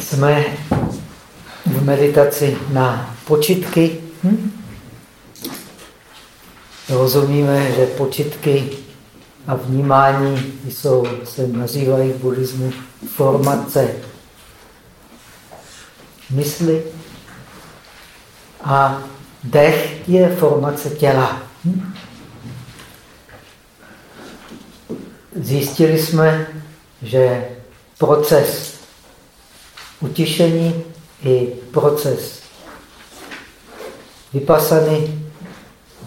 Jsme v meditaci na počitky. Hm? Rozumíme, že počitky a vnímání jsou, se nazývají v buddhismu formace mysli a dech je formace těla. Hm? Zjistili jsme, že proces utišení i proces vypasany,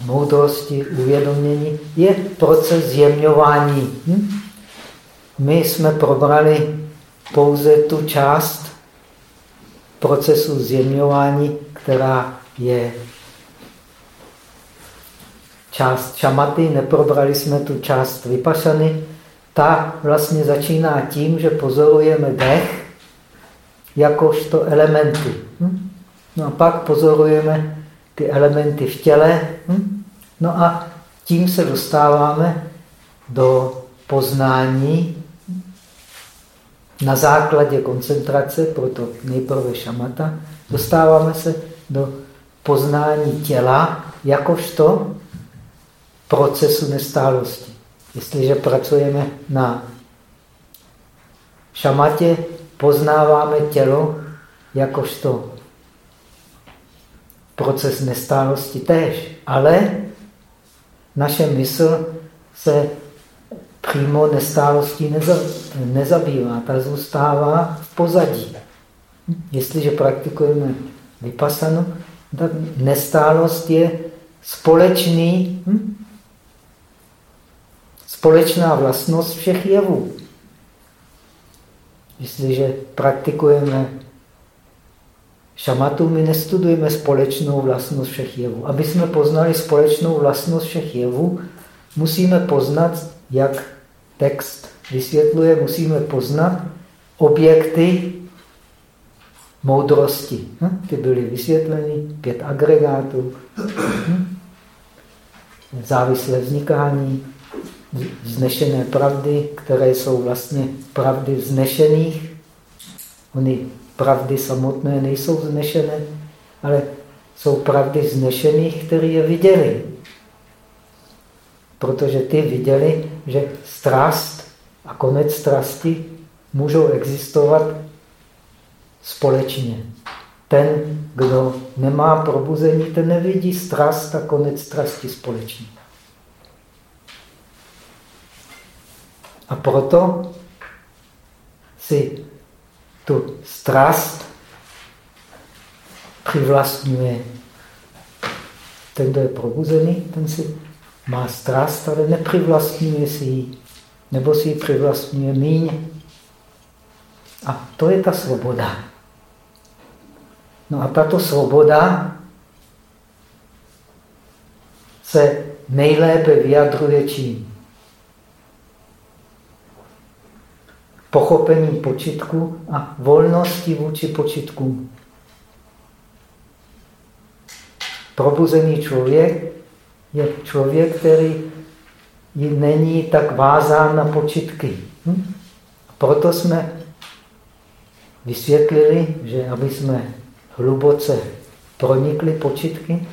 moudrosti, uvědomění je proces zjemňování. Hm? My jsme probrali pouze tu část procesu zjemňování, která je část šamaty, neprobrali jsme tu část vypašany. Ta vlastně začíná tím, že pozorujeme dech jakožto elementy. Hm? No a pak pozorujeme ty elementy v těle. Hm? No a tím se dostáváme do poznání na základě koncentrace, proto nejprve šamata, dostáváme se do poznání těla jakožto procesu nestálosti. Jestliže pracujeme na šamatě, poznáváme tělo jakožto proces nestálosti též, ale naše mysl se přímo nestálostí nezabývá, ta zůstává v pozadí. Jestliže praktikujeme vypasanu, tak nestálost je společný, hm? společná vlastnost všech jevů. Jestliže praktikujeme šamatu, my nestudujeme společnou vlastnost všech jevů. Aby jsme poznali společnou vlastnost všech jevů, musíme poznat, jak text vysvětluje, musíme poznat objekty moudrosti. Hm? Ty byly vysvětleny, pět agregátů, hm? závislé vznikání, vznešené pravdy, které jsou vlastně pravdy vznešených. Ony pravdy samotné nejsou vznešené, ale jsou pravdy vznešených, které je viděli. Protože ty viděli, že strast a konec strasti můžou existovat společně. Ten, kdo nemá probuzení, ten nevidí strast a konec strasti společně. A proto si tu strast přivlastňuje. Ten, kdo je probuzený, ten si má strast, ale nepřivlastňuje si ji. Nebo si ji přivlastňuje míň. A to je ta svoboda. No a tato svoboda se nejlépe vyjadruje čím? Pochopení počitku a volnosti vůči počitku. Probuzený člověk je člověk, který není tak vázán na počitky. Hm? Proto jsme vysvětlili, že aby jsme hluboce pronikli počitky,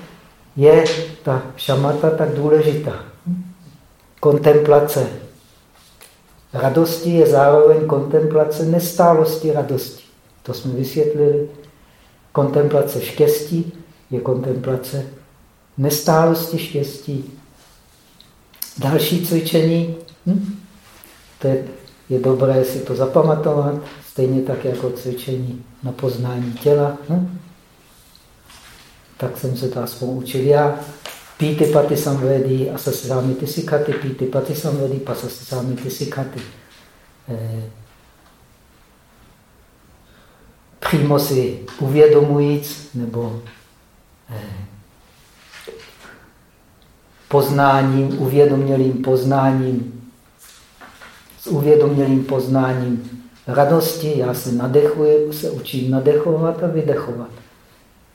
je ta šamata tak důležitá. Hm? Kontemplace radosti je zároveň kontemplace nestálosti radosti. To jsme vysvětlili. Kontemplace štěstí je kontemplace nestálosti štěstí. Další cvičení, hm? to je, je dobré si to zapamatovat, stejně tak jako cvičení na poznání těla. Hm? Tak jsem se to aspoň učil já. Píty paty samvedi, asasisámity sikaty, píty paty samvedi, pasasisámity sikaty. Eh, přímo si uvědomujíc nebo eh, poznáním, uvědomělým poznáním, s uvědomělým poznáním radosti, já se nadechuji, se učím nadechovat a vydechovat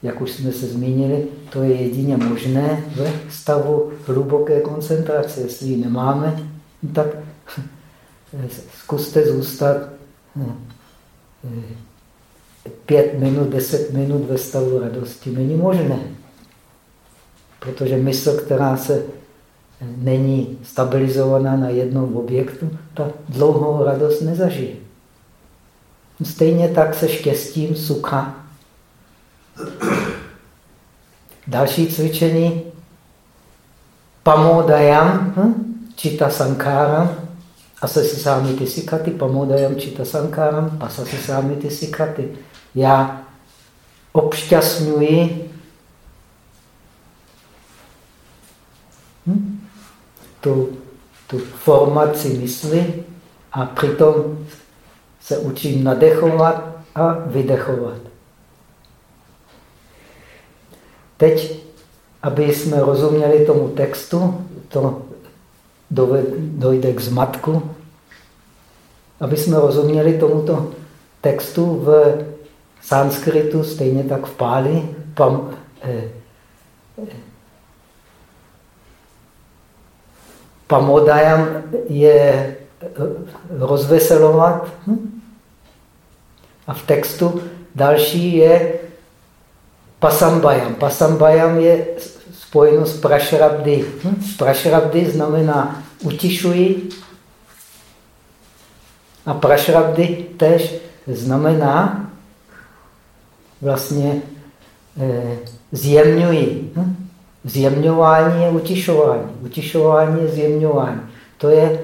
jak už jsme se zmínili, to je jedině možné ve stavu hluboké koncentrace. Jestli ji nemáme, tak zkuste zůstat pět minut, deset minut ve stavu radosti. Není možné. Protože mysl, která se není stabilizovaná na jednom objektu, ta dlouhou radost nezažije. Stejně tak se štěstím sucha. Další cvičení pamodayam, hm? čita sankáram, asasi sámi ty sikaty, pamodayam čita sankáram, sámi ty sikaty. Já obšťastňuji hm? tu, tu formaci mysli a přitom se učím nadechovat a vydechovat. Teď, aby jsme rozuměli tomu textu, to dojde k zmatku, aby jsme rozuměli tomuto textu v sanskritu, stejně tak v páli, pam, eh, pamodayam je rozveselovat. Hm? A v textu další je pasambayam. Pasambayam je spojeno s prašrabdy. Hm? Prašrabdy znamená utišuji a prašrabdy tež znamená vlastně eh. Hm? Zjemňování je utišování. Utišování je zjemňování. To je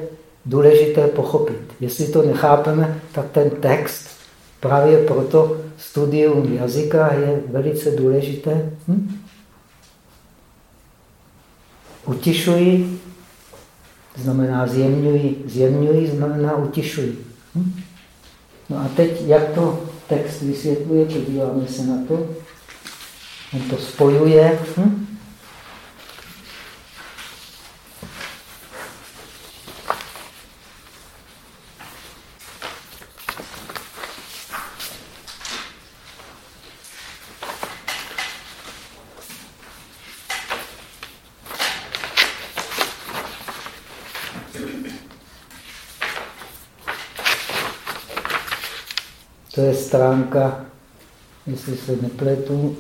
důležité pochopit. Jestli to nechápeme, tak ten text právě proto studium jazyka je velice důležité. Hm? Utišuji znamená zjemňuji, zjemňuji znamená utišuji. Hm? No a teď, jak to text vysvětluje, podíváme se na to. On to spojuje. Hm? To je stránka, jestli se nepletu,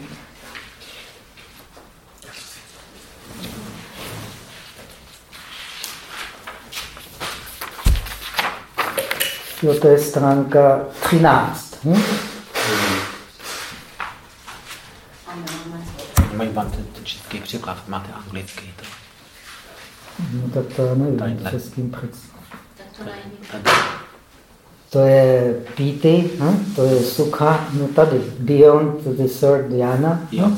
Jo, to je stránka 13. Hm? Mají vám ten, ten český překlad, máte anglický. To. No tak to nevím, českým představ. To je píty, hm? to je sukha, no tady, beyond the third dhyana. Jo.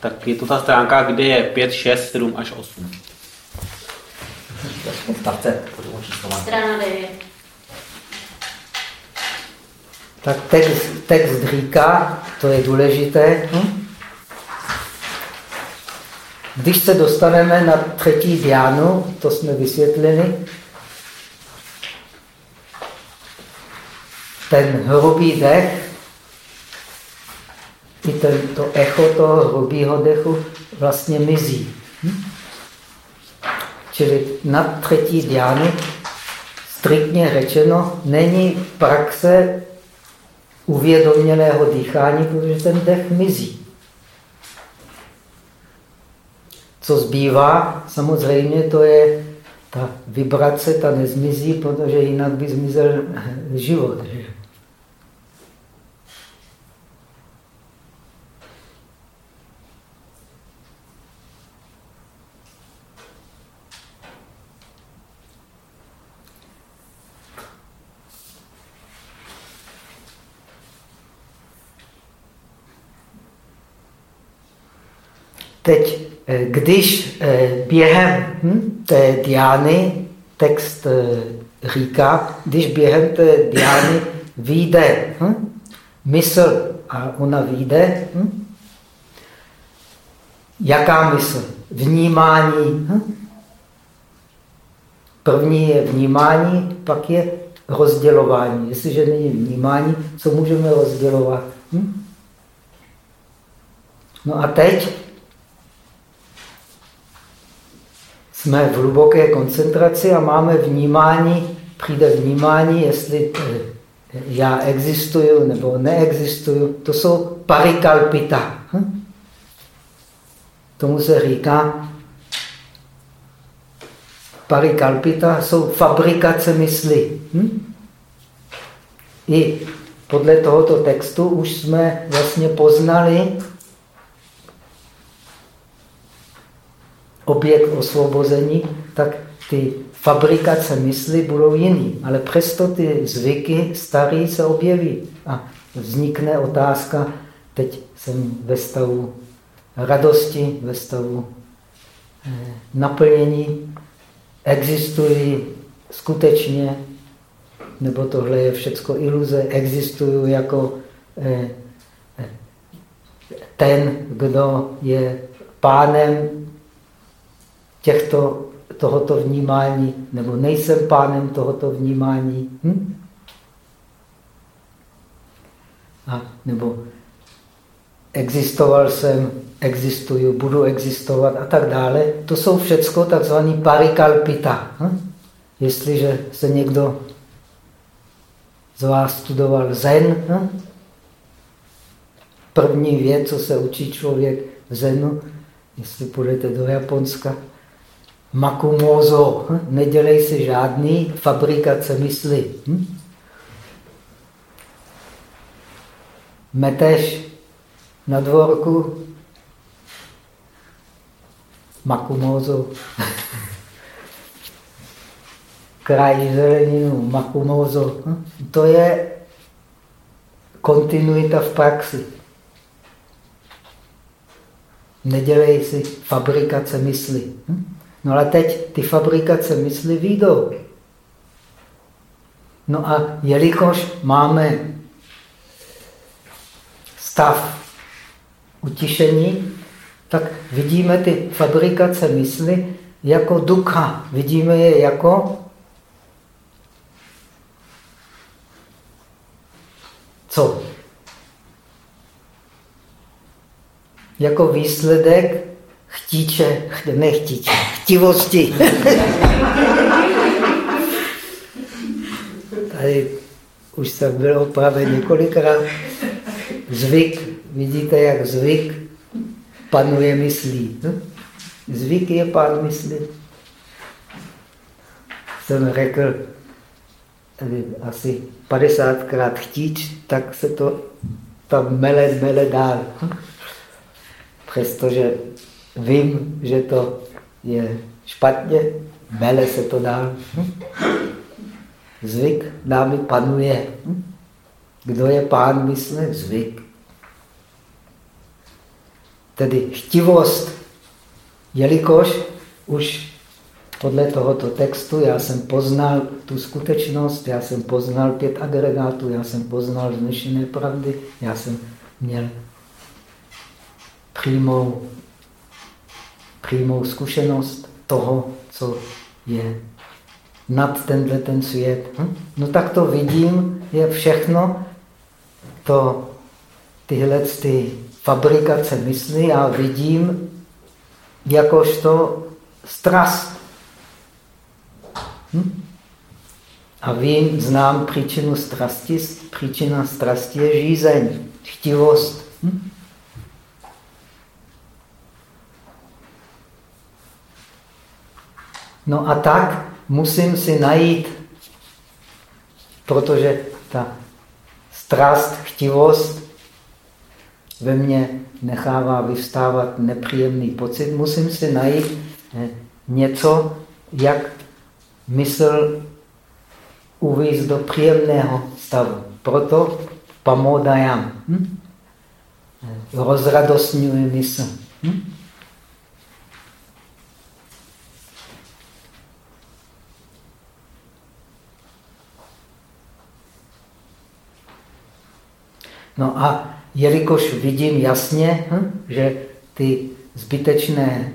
Tak je to ta stránka, kde je 5, 6, 7 až 8. Odstavce. Strana 9. Tak text, text říká, to je důležité, hm? když se dostaneme na třetí diánu, to jsme vysvětlili, ten hrubý dech, i ten, to echo toho hrubého dechu vlastně mizí. Hm? Čili na třetí diány, striktně řečeno, není praxe uvědomělého dýchání, protože ten dech mizí. Co zbývá, samozřejmě to je ta vibrace, ta nezmizí, protože jinak by zmizel život. Že? Teď, eh, když eh, během hm, té diány, text eh, říká, když během té diány vyjde hm, mysl a ona vyjde, hm, jaká mysl? Vnímání. První je vnímání, pak je rozdělování. Jestliže není vnímání, co můžeme rozdělovat? No a teď jsme v hluboké koncentraci a máme vnímání, přijde vnímání, jestli já existuju nebo neexistuju, to jsou parikalpita. Hm? Tomu se říká, parikalpita jsou fabrikace mysli. Hm? I podle tohoto textu už jsme vlastně poznali objekt osvobození, tak ty fabrikace mysli budou jiný. Ale přesto ty zvyky starý se objeví. A vznikne otázka, teď jsem ve stavu radosti, ve stavu eh, naplnění, existují skutečně, nebo tohle je všecko iluze, existují jako eh, eh, ten, kdo je pánem těchto, tohoto vnímání, nebo nejsem pánem tohoto vnímání. Hm? A, nebo existoval jsem, existuju, budu existovat a tak dále. To jsou všecko takzvaný parikalpita. Hm? Jestliže se někdo z vás studoval zen, hm? první věc, co se učí člověk v zenu, jestli půjdete do Japonska, makumozo, nedělej si žádný fabrikace mysli. Hm? Meteš na dvorku makumozo. Kraj zeleninu, makumozo. Hm? To je kontinuita v praxi. Nedělej si fabrikace mysli. Hm? No ale teď ty fabrikace mysli výjdou. No a jelikož máme stav utišení, tak vidíme ty fabrikace mysli jako ducha. Vidíme je jako co? Jako výsledek chtíče, nechtíče, chtivosti. Tady už jsem byl opraven několikrát. Zvyk, vidíte, jak zvyk panuje myslí. Hm? Zvyk je pán myslí. Jsem řekl asi 50krát chtíč, tak se to tam mele, mele dál. Přestože vím, že to je špatně, mele se to. Hm? Zvyk námi panuje. Kdo je pán mysle? Zvyk. Tedy chtivost, jelikož už podle tohoto textu já jsem poznal tu skutečnost, já jsem poznal pět agregátů, já jsem poznal vznešené pravdy, já jsem měl přímou přímou zkušenost toho, co je nad tenhle ten svět. Hm? No tak to vidím, je všechno to, tyhle ty fabrikace mysli já vidím jakožto strast. Hm? A vím, znám příčinu strasti. Příčina strasti je žízeň, chtivost. Hm? No a tak musím si najít, protože ta strast, chtivost ve mně nechává vyvstávat nepříjemný pocit, musím si najít eh, něco, jak mysl uvízt do příjemného stavu. Proto pamodajam. Hm? Eh, rozradostňuje mysl. Hm? No a jelikož vidím jasně, hm, že ty zbytečné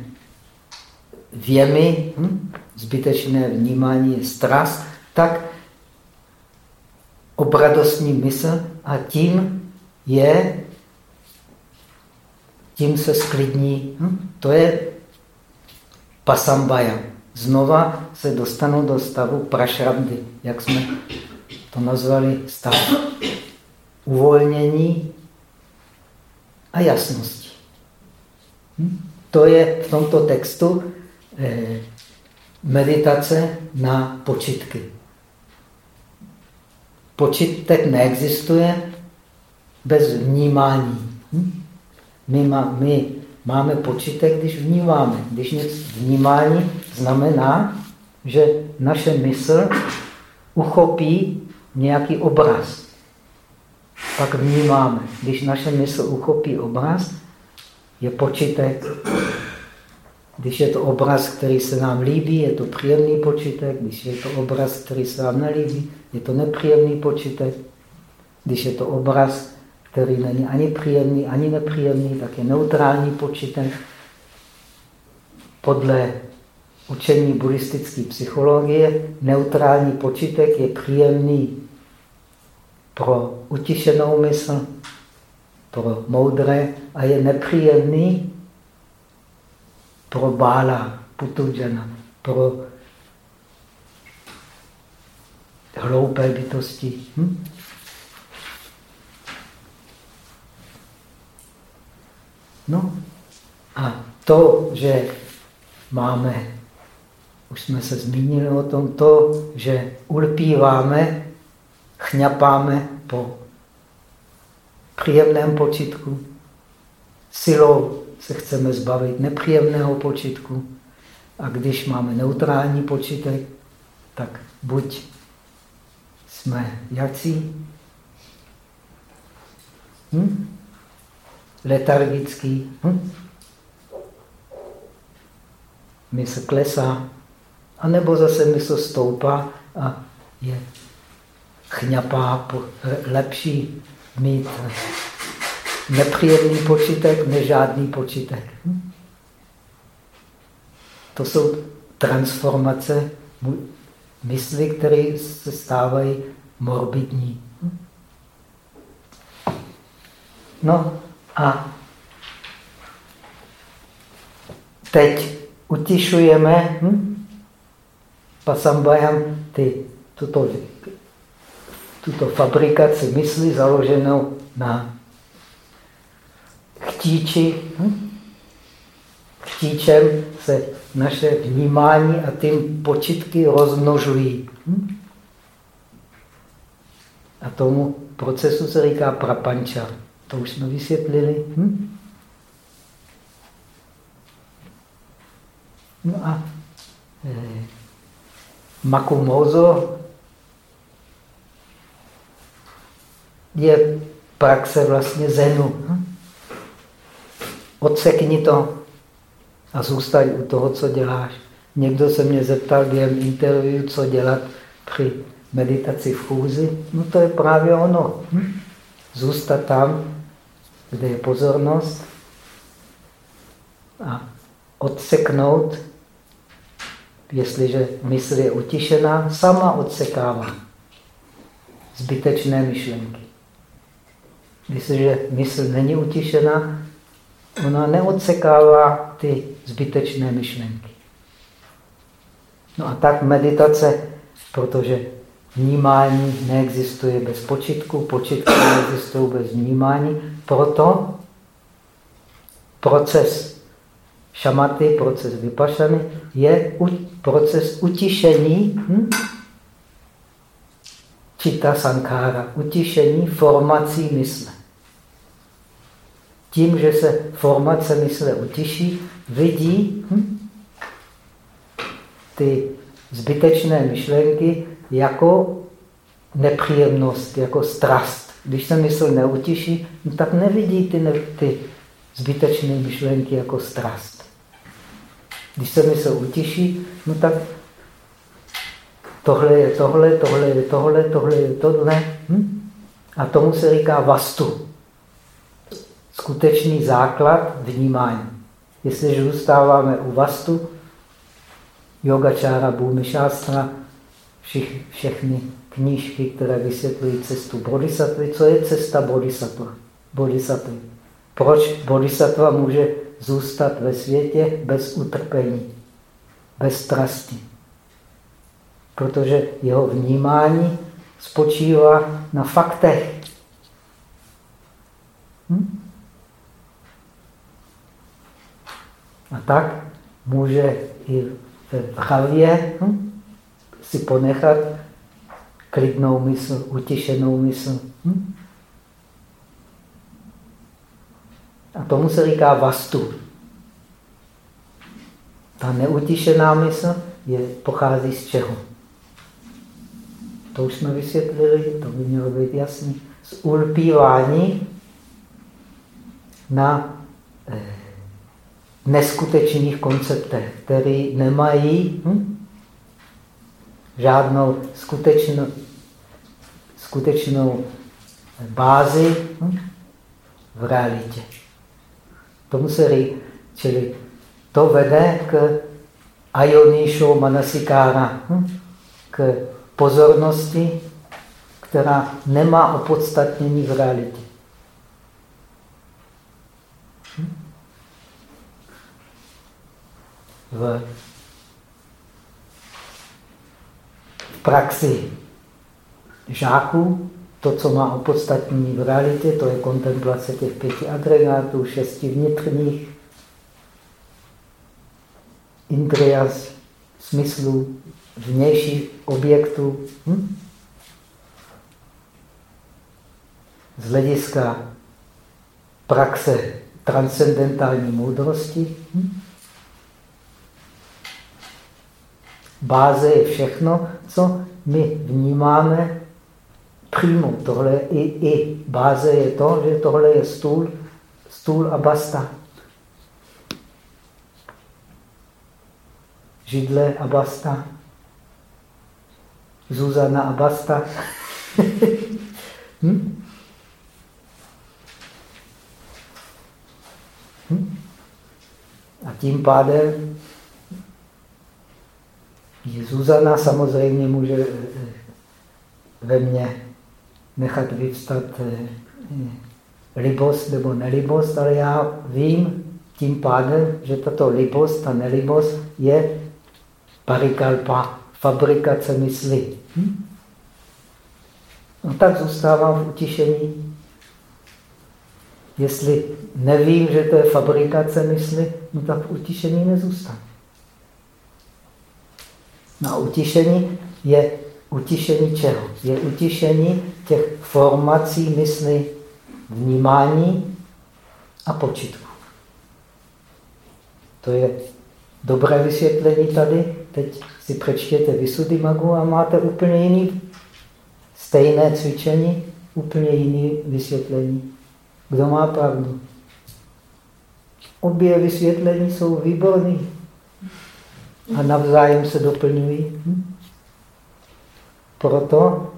věmy, hm, zbytečné vnímání je strast, tak obradostní mysl a tím je, tím se sklidní. Hm, to je pasambaya. Znova se dostanu do stavu prašramdy, jak jsme to nazvali stav uvolnění a jasnosti. Hm? To je v tomto textu eh, meditace na počitky. Počitek neexistuje bez vnímání. Hm? My, má, my máme počitek, když vnímáme. Když něco vnímání znamená, že naše mysl uchopí nějaký obraz. Pak vnímáme. Když naše mysl uchopí obraz, je počitek. Když je to obraz, který se nám líbí, je to příjemný počitek. Když je to obraz, který se nám nelíbí, je to nepříjemný počitek. Když je to obraz, který není ani příjemný, ani nepříjemný, tak je neutrální počitek. Podle učení buddhistické psychologie neutrální počitek je příjemný pro utišenou mysl, pro moudré a je nepříjemný pro bála, putujana, pro hloupé bytosti. Hm? No a to, že máme, už jsme se zmínili o tom, to, že ulpíváme, chňapáme po příjemném počitku, silou se chceme zbavit nepříjemného počitku. A když máme neutrální počitek, tak buď jsme jací, hm? letargický, hm? mysl klesá, anebo zase mysl stoupá a je chňapá, lepší mít nepříjemný počítek než žádný počítek. Hm? To jsou transformace mysli, které se stávají morbidní. Hm? No a teď utišujeme hm? pasambajam ty, tuto, tuto fabrikaci mysli založenou na chtíči. Hm? Chtíčem se naše vnímání a tím počitky rozmnožují. Hm? A tomu procesu se říká prapanča. To už jsme vysvětlili. Hm? No a eh, makumozo je praxe vlastně zenu. Hm? Odsekni to a zůstaň u toho, co děláš. Někdo se mě zeptal během interview, co dělat při meditaci v chůzi. No to je právě ono. Hm? Zůstat tam, kde je pozornost a odseknout, jestliže mysl je utišená, sama odsekává zbytečné myšlenky. Jestliže mysl není utišená, ona neodsekává ty zbytečné myšlenky. No a tak meditace, protože vnímání neexistuje bez počitku, počitku neexistuje bez vnímání, proto proces šamaty, proces vypašany je proces utišení hm? čita sankára, utišení formací mysle tím, že se formace mysle utiší, vidí hm, ty zbytečné myšlenky jako nepříjemnost, jako strast. Když se mysl neutiší, no tak nevidí ty, ne, ty zbytečné myšlenky jako strast. Když se mysl utiší, no tak tohle je tohle, tohle je tohle, tohle je tohle. Hm? A tomu se říká vastu skutečný základ vnímání. Jestliže zůstáváme u vastu, yogačára, bhumi šástra, všich, všechny knížky, které vysvětlují cestu bodhisattvy. Co je cesta bodhisattva? bodhisattvy? Proč bodhisattva může zůstat ve světě bez utrpení, bez strasti? Protože jeho vnímání spočívá na faktech. Hm? A tak může i v hlavě hm, si ponechat klidnou mysl, utišenou mysl. Hm? A tomu se říká vastu. Ta neutišená mysl je, pochází z čeho? To už jsme vysvětlili, to by mělo být jasný. Z ulpívání na eh, neskutečných konceptech, které nemají hm, žádnou skutečnou, skutečnou bázi hm, v realitě. Tomu se čili to vede k ajoníšu manasikára, hm, k pozornosti, která nemá opodstatnění v realitě. V, praxi žáků, to, co má opodstatnění v realitě, to je kontemplace těch pěti agregátů, šesti vnitřních, indrias, smyslů, vnějších objektů. Hm? Z hlediska praxe transcendentální moudrosti. Hm? Báze je všechno, co my vnímáme přímo. Tohle i, i báze je to, že tohle je stůl, stůl a basta. Židle a basta. Zuzana a basta. hm? Hm? A tím pádem Zuzana samozřejmě může eh, ve mně nechat vyvstat eh, libost nebo nelibost, ale já vím tím pádem, že tato libost a nelibost je parikalpa, fabrikace mysli. Hm? No tak zůstávám v utišení. Jestli nevím, že to je fabrikace mysli, no tak v utišení nezůstanu. Na utišení je utišení čeho? Je utišení těch formací mysli, vnímání a počitku. To je dobré vysvětlení tady. Teď si přečtěte Vysudy Magu a máte úplně jiný, stejné cvičení, úplně jiný vysvětlení. Kdo má pravdu? Obě vysvětlení jsou výborné a navzájem se doplňují. Hm? Proto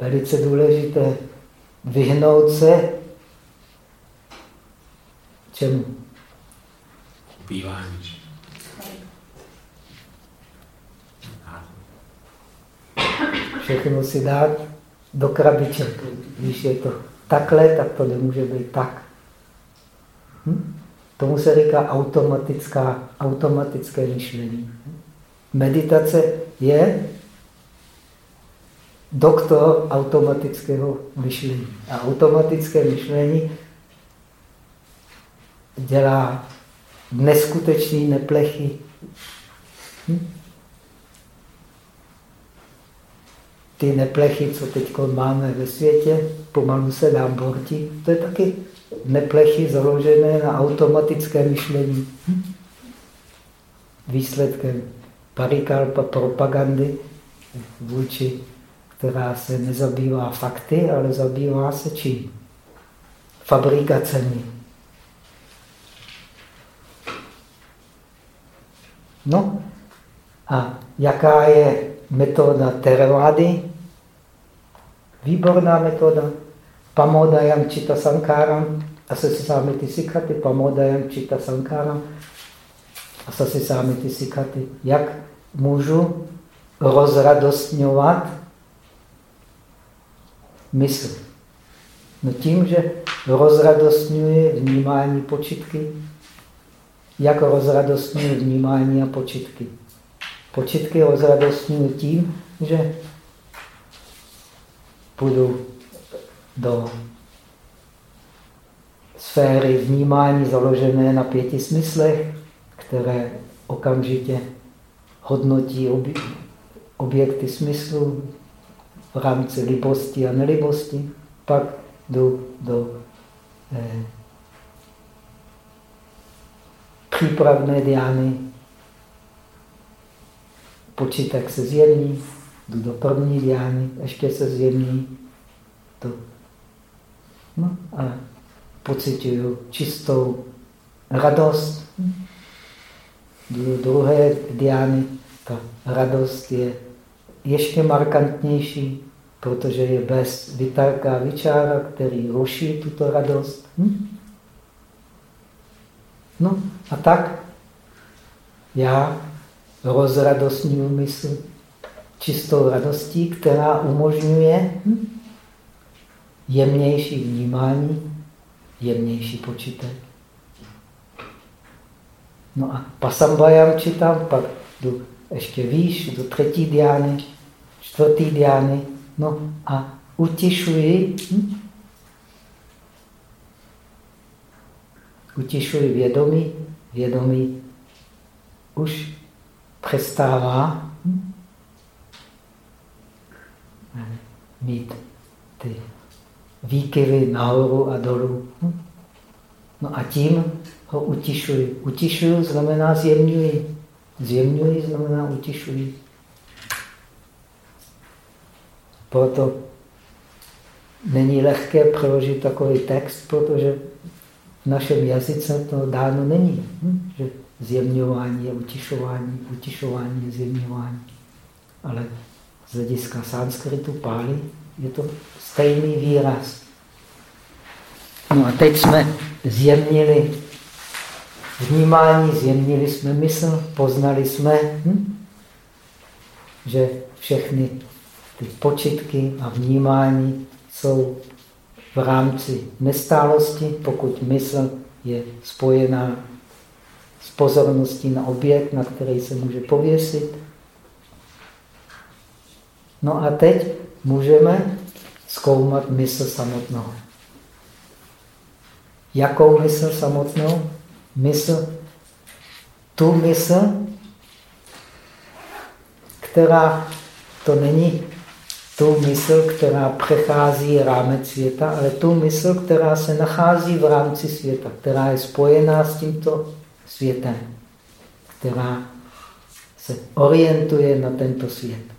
velice důležité vyhnout se čemu? Ubývání. Všechno si dát do krabiček. Když je to takhle, tak to nemůže být tak. Hm? Tomu se říká automatická, automatické myšlení. Meditace je doktor automatického myšlení. A automatické myšlení dělá neskutečný neplechy. Hm? Ty neplechy, co teď máme ve světě, pomalu se nám borti, to je taky neplechy založené na automatické myšlení. Výsledkem parikalpa propagandy vůči, která se nezabývá fakty, ale zabývá se čím? Fabrikacemi. No a jaká je metoda Theravady? Výborná metoda. Pamodayam Chita Sankaram, Asasisamiti Sikati, Pamodayam Chita Sankaram, Asasisamiti Sikati. Jak můžu rozradostňovat mysl? No tím, že rozradostňuje vnímání počitky. Jak rozradostňuje vnímání a počitky? počitky rozradostňuji tím, že půjdu do sféry vnímání založené na pěti smyslech, které okamžitě hodnotí objekty smyslu v rámci libosti a nelibosti. Pak jdu do eh, přípravné diány, počítek se zjemní, jdu do první diány, ještě se zjemní. No a pocituju čistou radost. Do druhé diány, ta radost je ještě markantnější, protože je bez vytarka vyčára, který ruší tuto radost. Hm? No a tak já rozradostňuji mysl čistou radostí, která umožňuje hm, jemnější vnímání, jemnější počítek. No a pasambajam čitám, pak jdu ještě výš, do třetí diány, čtvrtý diány, no a utišuji, hm? utišuji vědomí, vědomí už přestává hm? mít ty výkyvy nahoru a dolů. Hm? No a tím ho utišuji. Utišuji znamená zjemňuji. Zjemňuji znamená utišuji. Proto není lehké přeložit takový text, protože v našem jazyce to dáno není. Hm? Že zjemňování je utišování, utišování je zjemňování. Ale z hlediska sanskritu, páli, je to stejný výraz. No a teď jsme zjemnili vnímání, zjemnili jsme mysl, poznali jsme, hm? že všechny ty počitky a vnímání jsou v rámci nestálosti, pokud mysl je spojená s pozorností na objekt, na který se může pověsit. No a teď můžeme zkoumat mysl samotnou. Jakou mysl samotnou? Mysl, tu mysl, která to není tu mysl, která přechází rámec světa, ale tu mysl, která se nachází v rámci světa, která je spojená s tímto světem, která se orientuje na tento svět.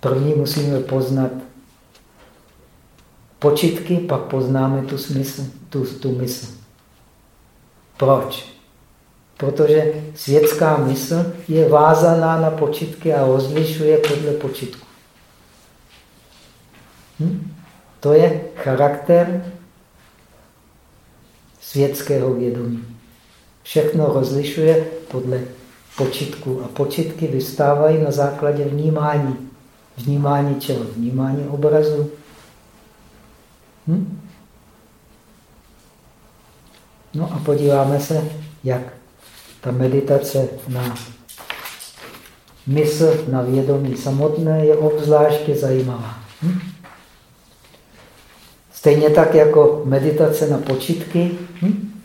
První musíme poznat počitky, pak poznáme tu, smysl, tu, tu mysl. Proč? Protože světská mysl je vázaná na počitky a rozlišuje podle počitku. Hm? To je charakter světského vědomí. Všechno rozlišuje podle počitku a počitky vystávají na základě vnímání. Vnímání čeho? Vnímání obrazu. Hm? No a podíváme se, jak ta meditace na mysl, na vědomí samotné je obzvláště zajímavá. Hm? Stejně tak jako meditace na počitky, hm?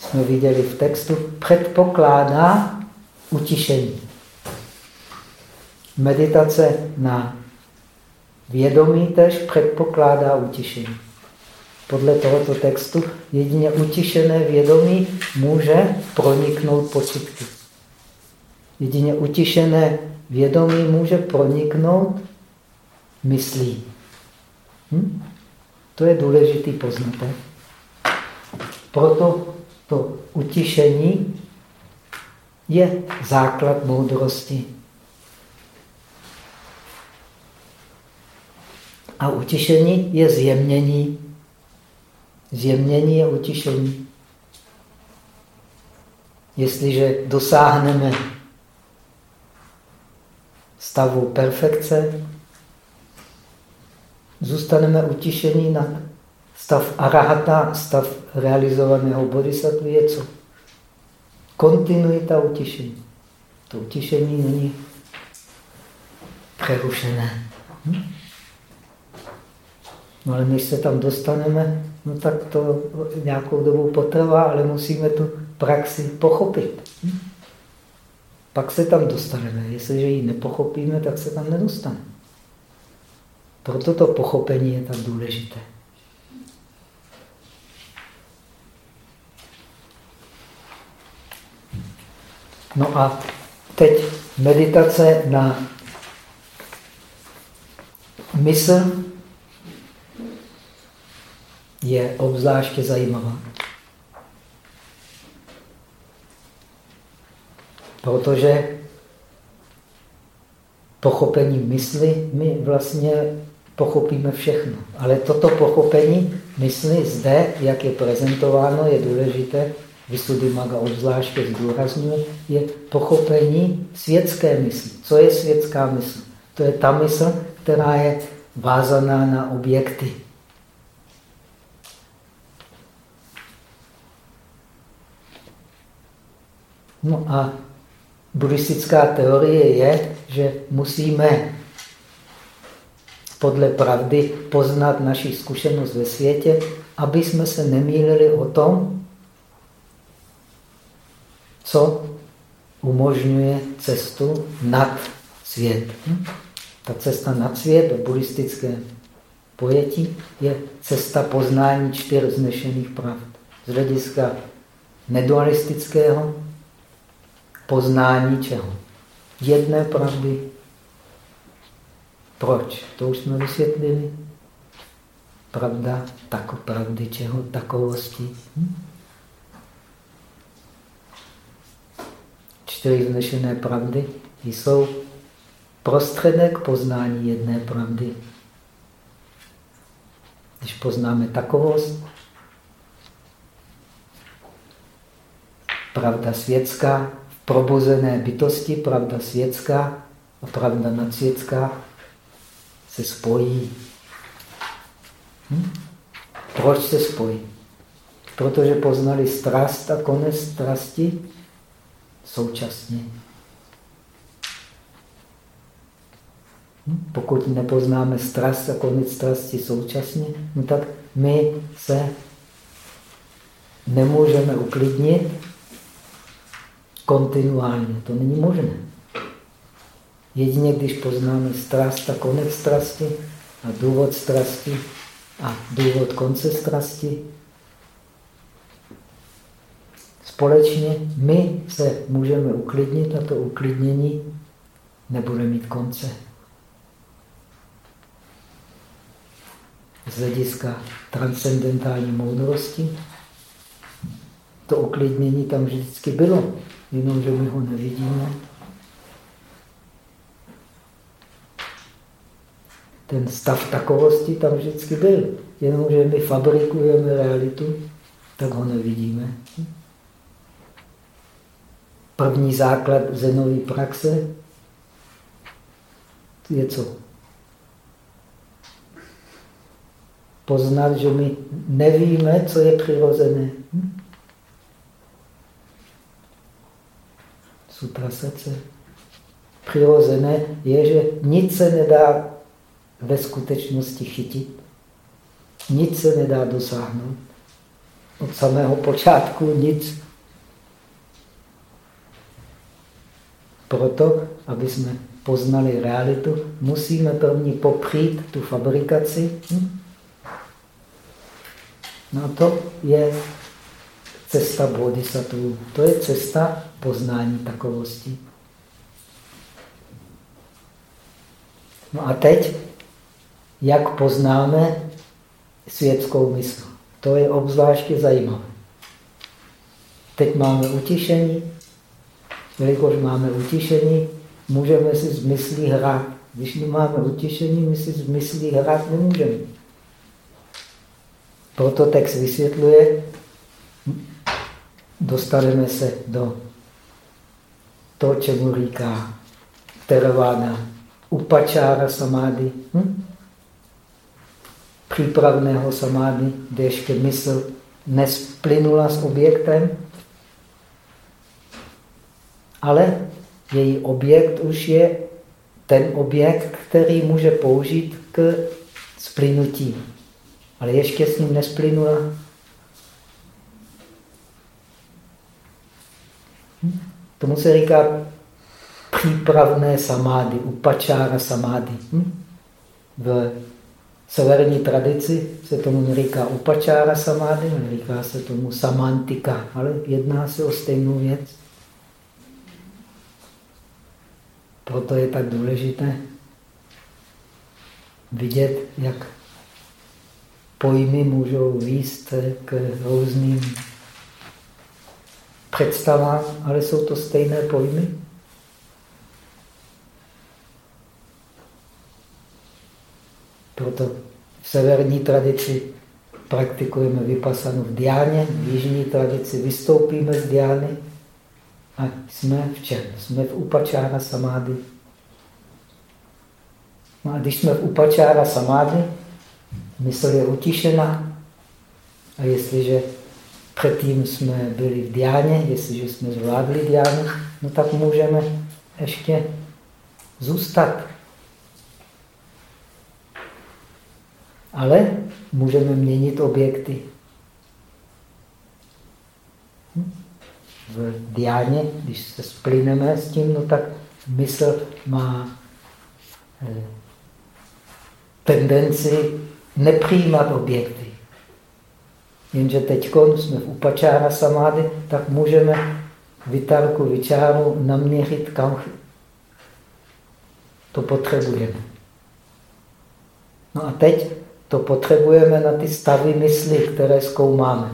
jsme viděli v textu, předpokládá utišení. Meditace na vědomí tež předpokládá utišení podle tohoto textu jedině utišené vědomí může proniknout počitky. Jedině utišené vědomí může proniknout myslí. Hm? To je důležitý poznatek. Proto to utišení je základ moudrosti. A utišení je zjemnění Zjemnění je utišení. Jestliže dosáhneme stavu perfekce, zůstaneme utišení na stav arahata, stav realizovaného bodhisattva je co? Kontinuita utišení. To utišení není přerušené. Hm? No ale než se tam dostaneme, no tak to nějakou dobu potrvá, ale musíme tu praxi pochopit. Pak se tam dostaneme. Jestliže ji nepochopíme, tak se tam nedostaneme. Proto to pochopení je tak důležité. No a teď meditace na mysl je obzvláště zajímavá. Protože pochopení mysli my vlastně pochopíme všechno. Ale toto pochopení mysli zde, jak je prezentováno, je důležité, Vysudimaga obzvláště zdůrazňuje, je pochopení světské mysli. Co je světská mysl? To je ta mysl, která je vázaná na objekty. No a buddhistická teorie je, že musíme podle pravdy poznat naši zkušenost ve světě, aby jsme se nemýlili o tom, co umožňuje cestu nad svět. Hm? Ta cesta nad svět v buddhistickém pojetí je cesta poznání čtyř znešených pravd. Z hlediska nedualistického poznání čeho? Jedné pravdy. Proč? To už jsme vysvětlili. Pravda, tak pravdy čeho? Takovosti. Hm? Čtyři vznešené pravdy jsou prostředek poznání jedné pravdy. Když poznáme takovost, pravda světská, probuzené bytosti, pravda světská a pravda nadsvětská se spojí. Hm? Proč se spojí? Protože poznali strast a konec strasti současně. Hm? Pokud nepoznáme strast a konec strasti současně, no tak my se nemůžeme uklidnit kontinuálně. To není možné. Jedině když poznáme strast a konec strasti a důvod strasti a důvod konce strasti, společně my se můžeme uklidnit a to uklidnění nebude mít konce. Z hlediska transcendentální moudrosti to uklidnění tam vždycky bylo, jenomže my ho nevidíme. Ten stav takovosti tam vždycky byl, jenomže my fabrikujeme realitu, tak ho nevidíme. První základ zenové praxe je co? Poznat, že my nevíme, co je přirozené. Hm? Sutra srdce. Přirozené je, že nic se nedá ve skutečnosti chytit. Nic se nedá dosáhnout. Od samého počátku nic Proto, aby jsme poznali realitu, musíme první popřít tu fabrikaci. Hm? No to je cesta bodhisattva. To je cesta poznání takovosti. No a teď, jak poznáme světskou mysl. To je obzvláště zajímavé. Teď máme utišení, jelikož máme utišení, můžeme si z myslí hrát. Když nemáme utišení, my si z myslí hrát nemůžeme. Proto text vysvětluje, dostaneme se do toho, čemu říká Theravada upačára samády, hm? přípravného samády, kde ještě mysl nesplynula s objektem, ale její objekt už je ten objekt, který může použít k splynutí. Ale ještě s ním nesplynula. Hm? Tomu se říká přípravné samády, upačára samády. Hm? V severní tradici se tomu neříká upačára samády, říká se tomu samantika, ale jedná se o stejnou věc. Proto je tak důležité vidět, jak pojmy můžou výst k různým představám, ale jsou to stejné pojmy. Proto v severní tradici praktikujeme vypasanu v diáně, v jižní tradici vystoupíme z diány a jsme v čem? Jsme v upačára samády. No a když jsme v upačára samády, mysl je utišená a jestliže předtím jsme byli v diáně, jestliže jsme zvládli diánu, no tak můžeme ještě zůstat Ale můžeme měnit objekty. V diáně, když se splyneme s tím, no tak mysl má eh, tendenci nepřijímat objekty. Jenže teď jsme v upačára samády, tak můžeme vytárku vyčáru naměřit, kam to potřebujeme. No a teď to potřebujeme na ty stavy mysli, které zkoumáme.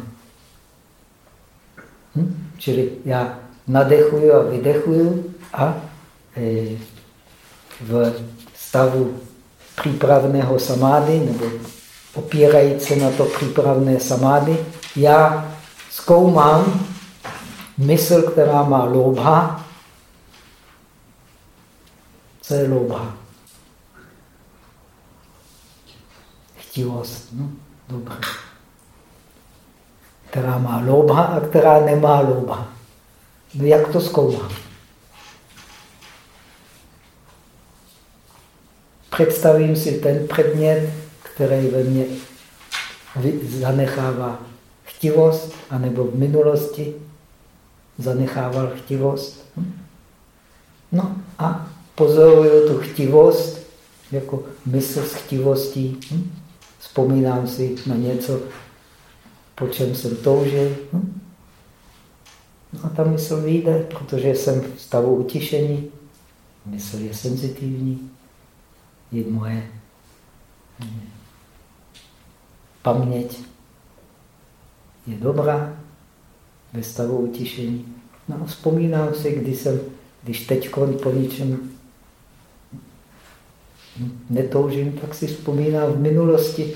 Hm? Čili já nadechuju a vydechuju a e, v stavu přípravného samády nebo opírající na to přípravné samády, já zkoumám mysl, která má lobha. Co je lobha? chtivost. No, dobře. Která má lobha a která nemá lobha. No jak to zkoumám? Představím si ten předmět, který ve mně zanechává chtivost, anebo v minulosti zanechával chtivost. No a pozoruju tu chtivost jako mysl s chtivostí. Vzpomínám si na něco, po čem jsem toužil. No a ta mysl vyjde, protože jsem v stavu utišení. Mysl je senzitivní. Je moje paměť je dobrá ve stavu utišení. No a vzpomínám si, když jsem, když teď po něčem netoužím, tak si vzpomínám v minulosti,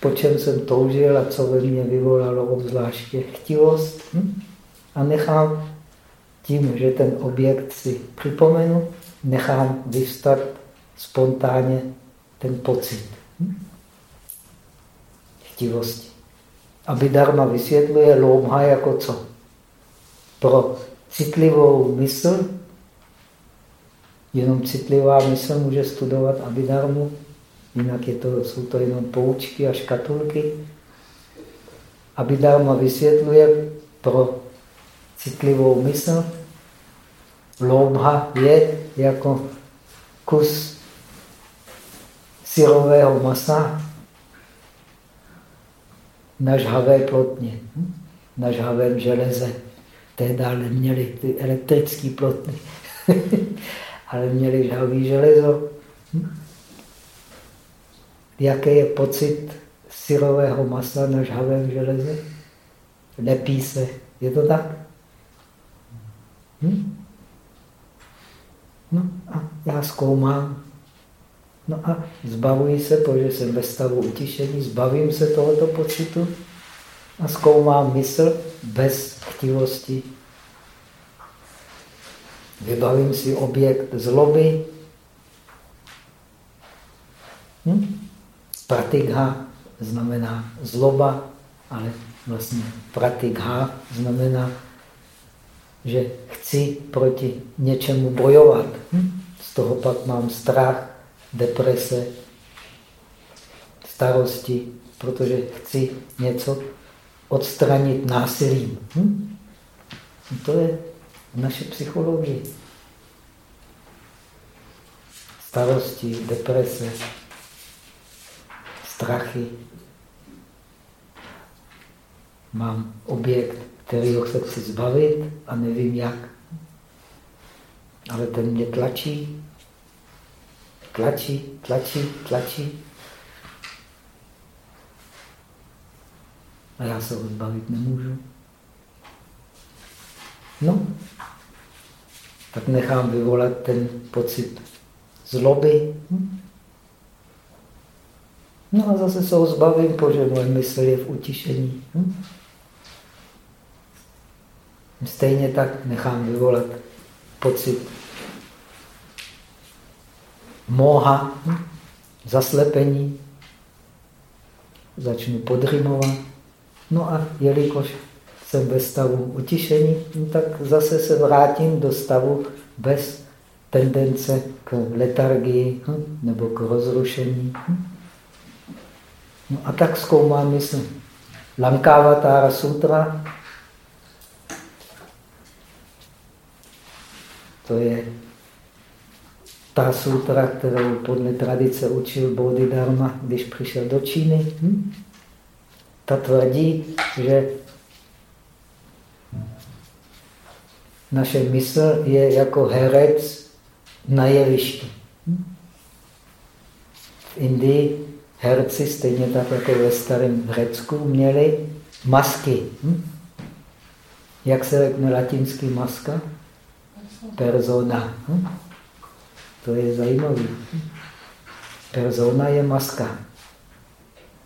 po čem jsem toužil a co ve mně vyvolalo obzvláště chtivost. Hm? A nechám tím, že ten objekt si připomenu, nechám vyvstat spontánně ten pocit hm? Chtivosti. Aby darma vysvětluje lomha jako co? Pro citlivou mysl Jenom citlivá mysl může studovat Abhidharmu, jinak je to, jsou to jenom poučky a škatulky. Abhidharma vysvětluje pro citlivou mysl. Lobha je jako kus syrového masa na žhavé plotně, hm? na žhavém železe. Tehdy měli ty elektrické plotny. ale měli žhavý železo. Hm? Jaký je pocit syrového masa na žhavém železe? Lepí se. Je to tak? Hm? No a já zkoumám. No a zbavuji se, protože jsem ve stavu utišení, zbavím se tohoto pocitu a zkoumám mysl bez chtivosti, Vybavím si objekt zloby. Hm? Pratigha znamená zloba, ale vlastně pratigha znamená, že chci proti něčemu bojovat. Hm? Z toho pak mám strach, deprese, starosti, protože chci něco odstranit násilím. Hm? To je naše psychologie. Starosti, deprese, strachy. Mám objekt, kterýho se chci zbavit a nevím jak. Ale ten mě tlačí, tlačí, tlačí, tlačí. A já se ho zbavit nemůžu. No, tak nechám vyvolat ten pocit zloby. No a zase se ho zbavím, protože moje mysl je v utišení. Stejně tak nechám vyvolat pocit moha, hm? zaslepení, začnu podrimovat. No a jelikož jsem ve stavu utišení, no tak zase se vrátím do stavu bez tendence k letargii hm? nebo k rozrušení. Hm? No a tak zkoumám mysl. Lankavatara sutra, to je ta sutra, kterou podle tradice učil Bodhidharma, když přišel do Číny. Hm? Ta tvrdí, že naše mysl je jako herec na jevišti. Hm? V Indii herci, stejně tak jako ve starém Řecku, měli masky. Hm? Jak se řekne latinský maska? Persona. Hm? To je zajímavé. Persona je maska.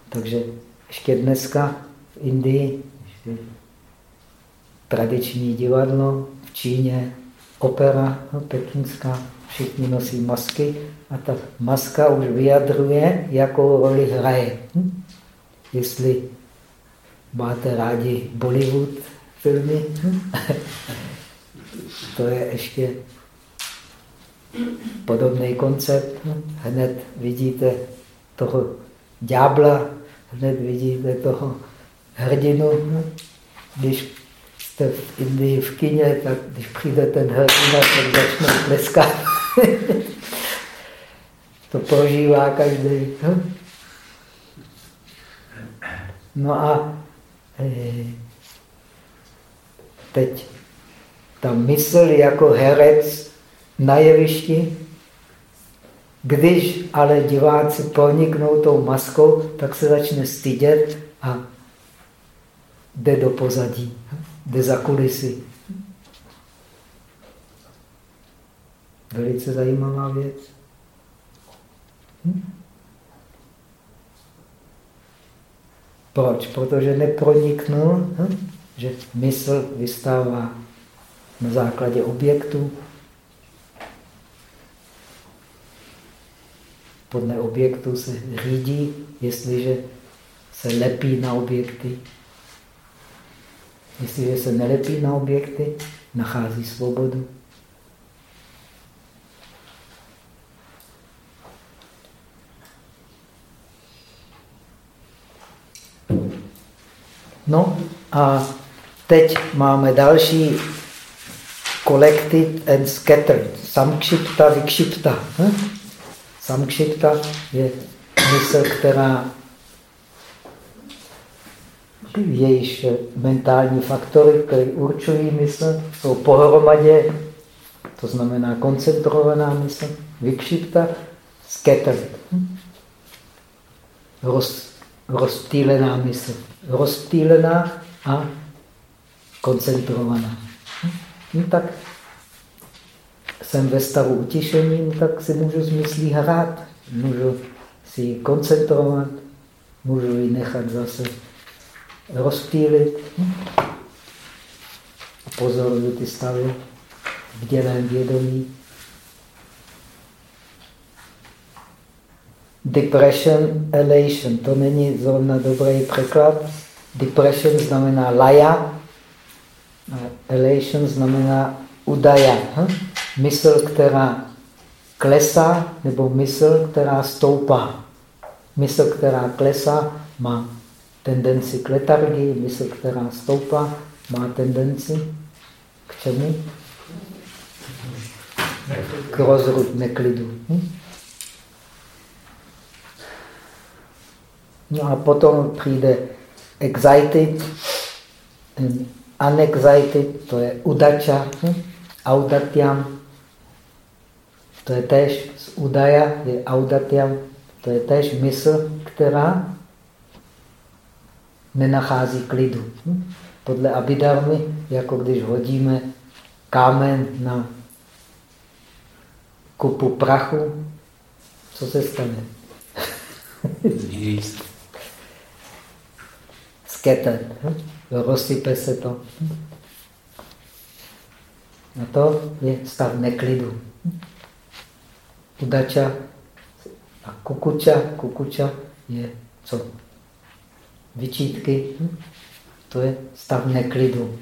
Takže ještě dneska v Indii tradiční divadlo, v Číně opera no, pekinská, všichni nosí masky a ta maska už vyjadruje, jakou roli hraje. Hm? Jestli máte rádi Bollywood filmy, hm? to je ještě podobný koncept. Hned vidíte toho ďábla, hned vidíte toho hrdinu. Když jste v Indii v kině, tak když přijde ten hrdina, tak začne tleskat. to prožívá každý. No a eh, teď ta mysl jako herec na jevišti, když ale diváci proniknou tou maskou, tak se začne stydět a jde do pozadí, jde za kulisy. Velice zajímavá věc. Hm? Proč? Protože neproniknul, hm? že mysl vystává na základě objektu. Podle objektu se řídí, jestliže se lepí na objekty. Jestliže se nelepí na objekty, nachází svobodu. No a teď máme další collected and scattered. Samkšipta, vikšipta. Hm? Samkšipta je mysl, která jejíž mentální faktory, které určují mysl, jsou pohromadě, to znamená koncentrovaná mysl, vikšipta, scattered. Hm? Roz, rozptýlená mysl. Rozptýlená a koncentrovaná. No tak jsem ve stavu utišení, no tak si můžu s myslí hrát, můžu si ji koncentrovat, můžu ji nechat zase rozptýlit. Pozoruju ty stavy v dělém vědomí. Depression, elation, to není zrovna dobrý překlad. Depression znamená laja, elation znamená udaja. Hm? Mysl, která klesá, nebo mysl, která stoupá. Mysl, která klesá, má tendenci k letargii, mysl, která stoupá, má tendenci k čemu? K rozrud neklidu. Hm? No a potom přijde excited, unexcited, to je udača, hm? audatyam, to je tež z udaja, je audatyam, to je tež mysl, která nenachází klidu. Hm? Podle Abidarmy, jako když hodíme kámen na kupu prachu, co se stane? Sketer. Hm? Rozsype se to. A to je stav neklidu. Udača a kukuča. Kukuča je co? Vyčítky. To je stav neklidu.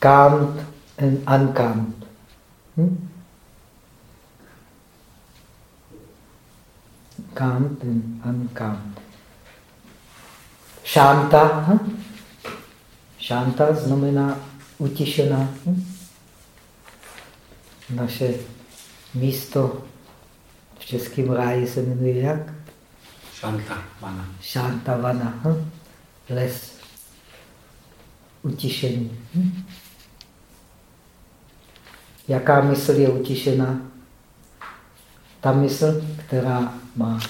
Calmed and uncalmed. Hm? Calmed and uncalmed. Šánta. Hm? Šánta znamená utišená. Hm? Naše místo v českém ráji se jmenuje jak? Shantavana. Shantavana. Hm? Les utišení. Hm? Jaká mysl je utišená? Ta mysl, která má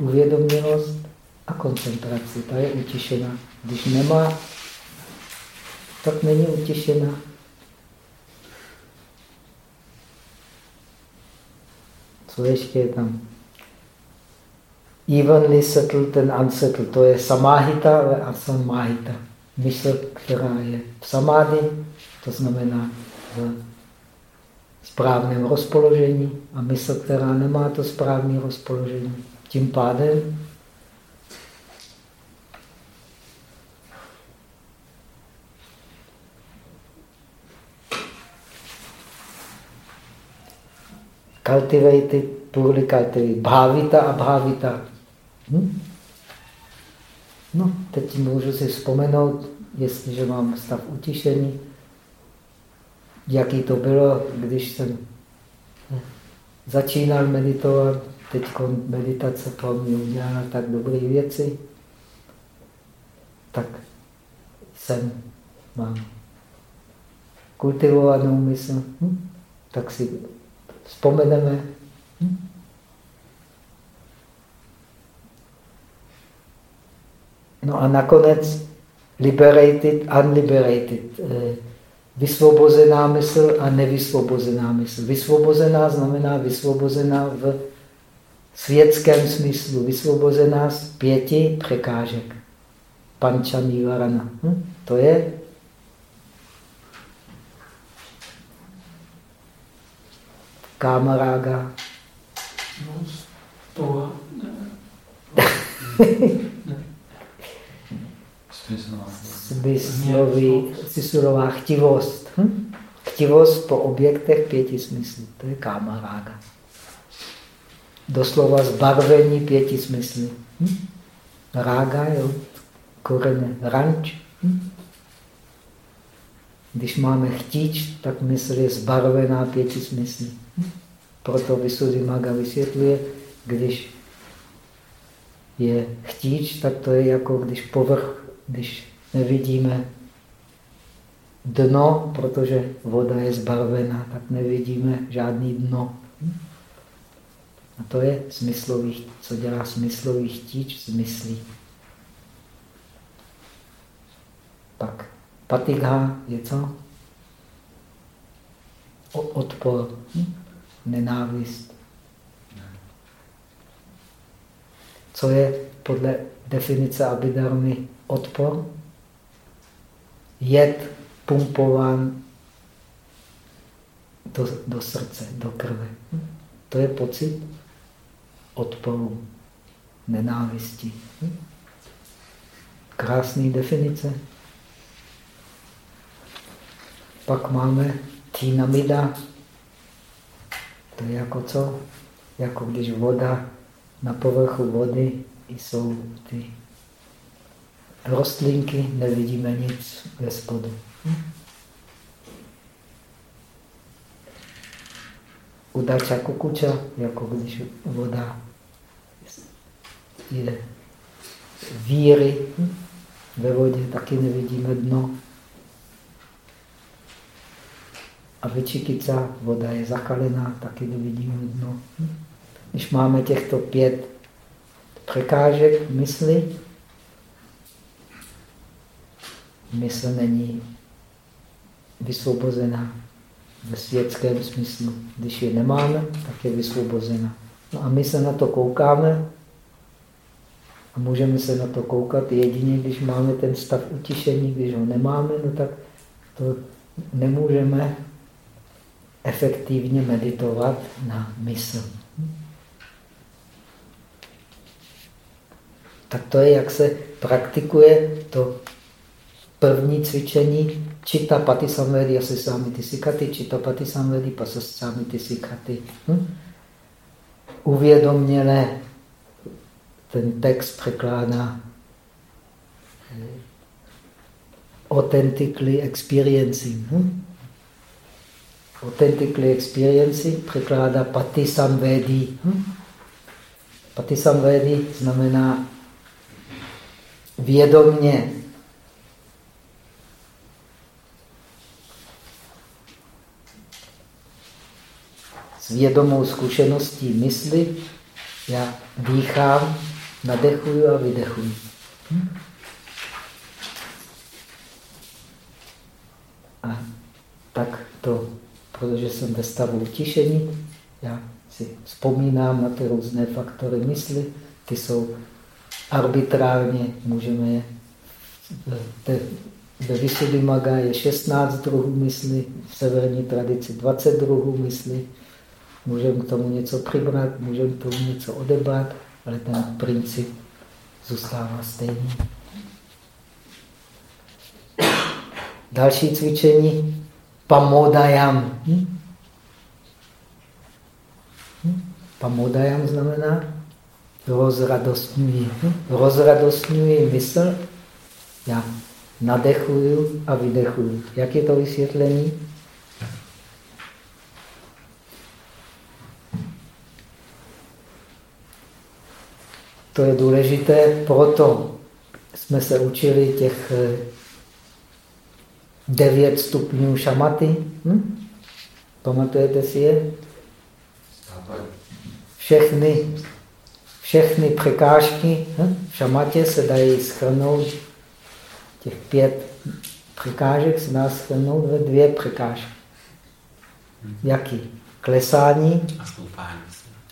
uvědomělost a koncentraci. Ta je utišená. Když nemá, tak není utišená. Co ještě je tam? Evenly settled ten unsettled. To je samáhita, ale asamáhita. Mysl, která je v samády, to znamená v správném rozpoložení a mysl, která nemá to správné rozpoložení. Tím pádem cultivated, poorly cultivated, bhavita a bhavita. Hm? No, teď můžu si vzpomenout, jestliže mám stav utišení, jaký to bylo, když jsem začínal meditovat, teď meditace pro mě udělala tak dobré věci, tak jsem, mám kultivovanou mysl, hm? tak si vzpomeneme. Hm? No a nakonec liberated, unliberated. Eh, vysvobozená mysl a nevysvobozená mysl. Vysvobozená znamená vysvobozená v světském smyslu. Vysvobozená z pěti překážek. Panča Nivarana. Hm? To je Kámarága. No, toho. Smyslový, smyslová chtivost. Hm? Chtivost po objektech pěti smyslů. To je kámarága. Doslova zbarvení pěti smyslů. Hm? Rága je korene ranč. Hm? Když máme chtíč, tak mysl je zbarvená pěti smysly. Proto Maga vysvětluje, když je chtíč, tak to je jako když povrch, když nevidíme dno, protože voda je zbarvená, tak nevidíme žádný dno. A to je smyslový, co dělá smyslový chtíč smyslí. Pak patigha je co? Odpor, nenávist. Co je podle definice Abidarmy odpor? Jed pumpován do, do srdce, do krve. To je pocit odporu. nenávisti. Krásný definice. Pak máme Tinamida. To je jako co? Jako když voda, na povrchu vody jsou ty rostlinky, nevidíme nic ve spodu. Udača kukuča, jako když voda je víry. Ve vodě taky nevidíme dno. A vyčikica, voda je zakalená, taky nevidíme dno. Když máme těchto pět překážek mysli, mysl není vysvobozená ve světském smyslu. Když je nemáme, tak je vysvobozena. No a my se na to koukáme a můžeme se na to koukat jedině, když máme ten stav utišení. Když ho nemáme, no tak to nemůžeme efektivně meditovat na mysl. Tak to je, jak se praktikuje to první cvičení Čita pati samvedi ty sikaty, čita pati samvedi ty sikaty. Hm? Uvědoměle ten text překládá eh, authentically experiencing. Hm? Authentically experiencing překládá pati samvedi. Hm? Pati samvedi znamená vědomně vědomou zkušeností mysli já dýchám, nadechuju a vydechuju. Hm? A protože jsem ve stavu utišení, já si vzpomínám na ty různé faktory mysli, ty jsou arbitrálně, můžeme je ve Visuddhimaga je 16 druhů mysli, v severní tradici 20 druhů mysli, Můžeme k tomu něco přibrat, můžeme k tomu něco odebrat, ale ten princip zůstává stejný. Další cvičení. Pamodayam. Hm? Hm? Pamodayam znamená rozradostňuji. Hm? Rozradostňuji mysl. Já nadechuju a vydechuju. Jak je to vysvětlení? To je důležité, proto jsme se učili těch eh, devět stupňů šamaty. Hm? Pamatujete si je? Všechny, všechny překážky hm? v šamatě se dají schrnout. Těch pět překážek se dá schrnout ve dvě překážky. Jaký? Klesání a stoupání.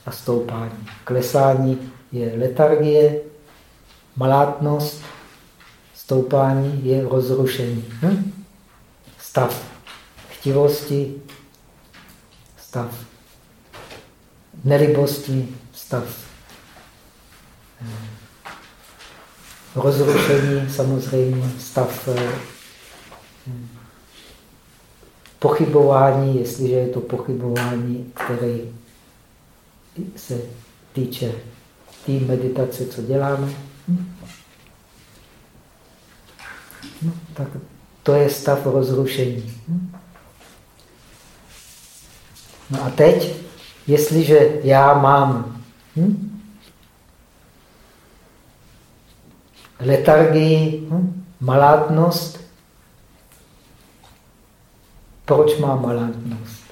A stoupání. Klesání je letargie, malátnost, stoupání je rozrušení. Hm? Stav chtivosti, stav nelibosti, stav hm, rozrušení samozřejmě, stav hm, pochybování, jestliže je to pochybování, které se týče té meditace, co děláme. No, tak to je stav rozrušení. No a teď, jestliže já mám hm, letargii, hm, malátnost, proč mám malátnost?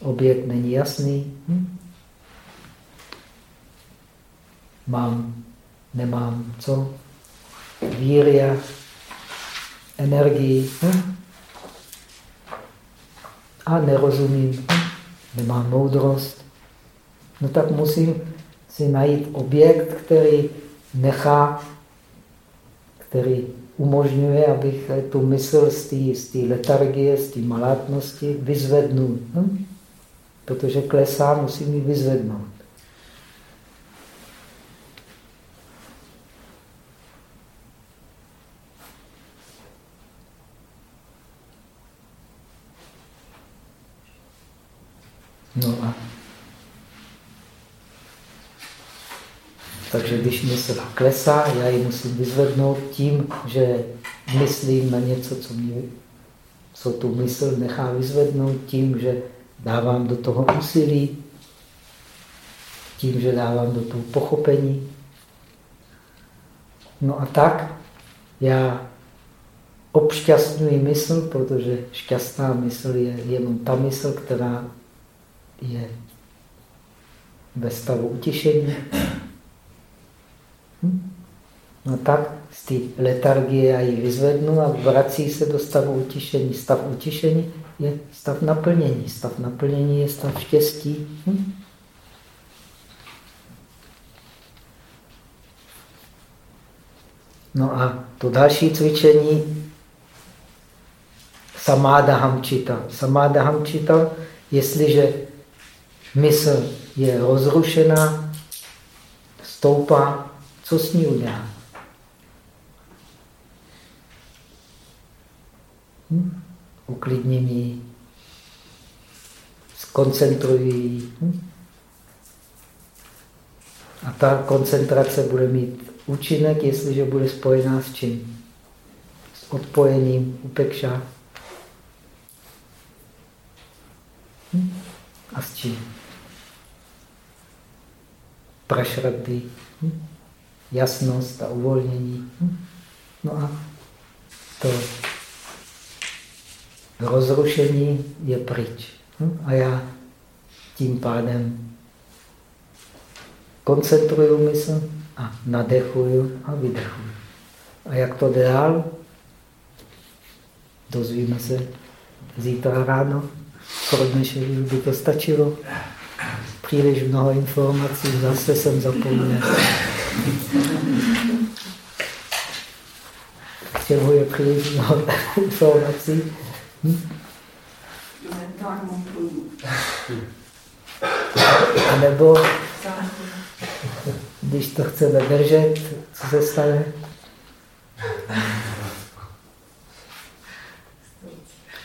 objekt není jasný. Hm? Mám, nemám co? Víria, energii. Hm? A nerozumím. Hm? Nemám moudrost. No tak musím si najít objekt, který nechá, který umožňuje, abych tu mysl z té letargie, z té malátnosti vyzvednul. Hm? Protože klesá, musím ji vyzvednout. No a takže když mysl klesá, já ji musím vyzvednout tím, že myslím na něco, co, mě, co tu mysl nechá vyzvednout, tím, že dávám do toho úsilí, tím, že dávám do toho pochopení. No a tak já obšťastňuji mysl, protože šťastná mysl je jenom ta mysl, která je ve stavu utěšení. Hm? No tak z té letargie já ji vyzvednu a vrací se do stavu utěšení. Stav utěšení je stav naplnění. Stav naplnění je stav štěstí. Hm? No a to další cvičení samáda hamčita. Samáda hamčita, jestliže mysl je rozrušená, stoupá, co s ní udělá? Hm? Uklidním ji, skoncentruji ji. Hm? A ta koncentrace bude mít účinek, jestliže bude spojená s čím? S odpojením upekša. Hm? A s čím? Prašraty, hm? jasnost a uvolnění. Hm? No a to rozrušení je pryč. Hm? A já tím pádem koncentruju mysl a nadechuju a vydechuju. A jak to dál? Dozvíme se zítra ráno. Pro dnešek by to stačilo příliš mnoho informací, zase jsem zapomněl. K čemu je příliš mnoho informací? Hm? A nebo když to chceme držet, co se stane?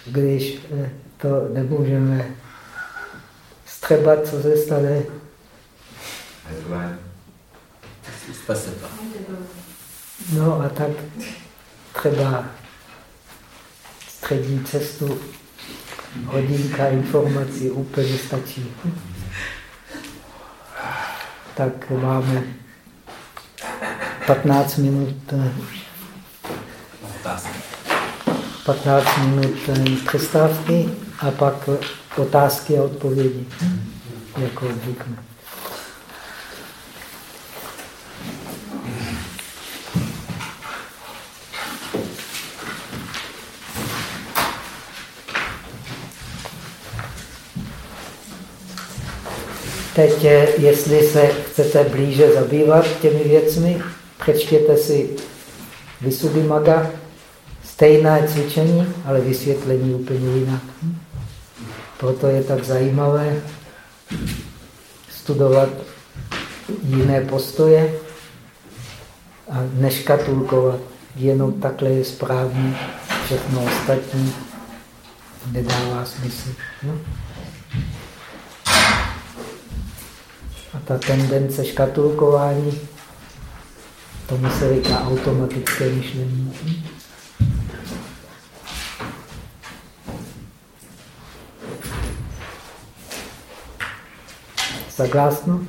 Když eh, to nemůžeme třeba co se stane? No a tak třeba střední cestu, hodinka informací úplně stačí. Tak máme 15 minut 15 minut přestávky a pak otázky a odpovědi, jako obvykle. Teď, jestli se chcete blíže zabývat těmi věcmi, přečtěte si Visuddhimagga, stejné cvičení, ale vysvětlení úplně jinak. Proto je tak zajímavé studovat jiné postoje a neškatulkovat. Jenom takhle je správně, všechno ostatní nedává smysl. No? A ta tendence škatulkování, tomu se říká automatické myšlení. Согласно